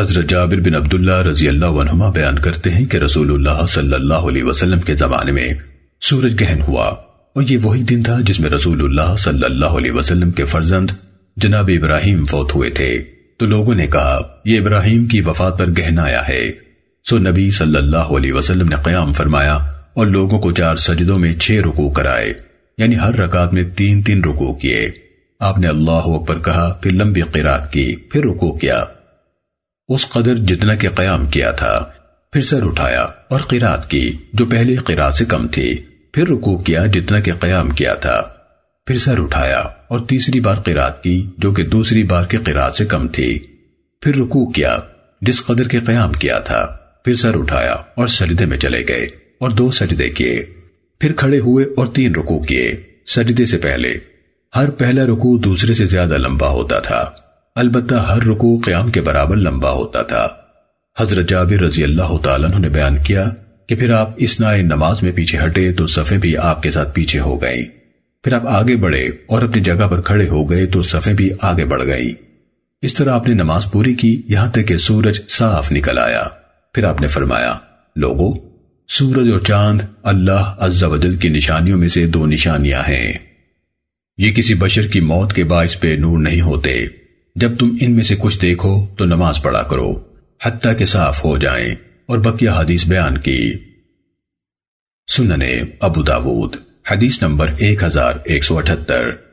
حضرت جابر بن عبداللہ رضی اللہ عنہما بیان کرتے ہیں کہ رسول اللہ صلی اللہ علیہ وسلم کے زمانے میں سورج گہن ہوا اور یہ وہی دن تھا جس میں رسول اللہ صلی اللہ علیہ وسلم کے فرزند جناب ابراہیم فوت ہوئے تھے۔ تو لوگوں نے کہا، یہ ابراہیم کی وفات پر گہن آیا ہے۔ سو نبی صلی اللہ علیہ وسلم نے قیام فرمایا اور لوگوں کو چار سجدوں میں چھ رکوع کرائے یعنی ہر رکعت میں تین تین رکوع کیے۔ آپ نے اللہ اکبر کہا، پھر لمبی قرات کی، پھر رکوع کیا۔ اس قدر جتنا کہ قیام کیا تھا، پھر سر اٹھایا اور قرات کی، جو پہلے قرات سے کم تھی، پھر رکوع کیا جتنا کہ قیام کیا تھا۔ پھر سر اٹھایا اور تیسری بار قرات کی، جو کہ دوسری بار کے قرات سے کم تھی۔ پھر رکوع کیا جس قدر کے قیام کیا تھا۔ پھر سر اٹھایا اور سجدے میں چلے گئے اور دو سجدے کیے۔ پھر کھڑے ہوئے اور تین رکوع کیے۔ سجدے سے پہلے، ہر پہلا رکوع دوسرے سے زیادہ لمبا ہوتا تھا۔ البتہ ہر رکوع قیام کے برابر لمبا ہوتا تھا۔ حضرت جابر رضی اللہ تعالیٰ نے بیان کیا کہ پھر آپ اسنا نماز میں پیچھے ہٹے تو صفیں بھی آپ کے ساتھ پیچھے ہو گئیں۔ پھر آپ آگے بڑھے اور اپنی جگہ پر کھڑے ہو گئے تو صفیں بھی آگے بڑھ گئی اس طرح آپ نے نماز پوری کی یہاں تک کہ سورج صاف نکل آیا۔ پھر آپ نے فرمایا، لوگو، سورج اور چاند اللہ عز و جل کی نشانیوں میں سے دو نشانیاں ہیں۔ یہ کسی بشر کی موت کے باعث پہ نور نہیں ہوتے۔ جب تم ان میں سے کچھ دیکھو تو نماز پڑھا کرو، حتیٰ کہ صاف ہو جائیں اور بقیہ حدیث بیان کی۔ سننے ابو داود، حدیث نمبر 1178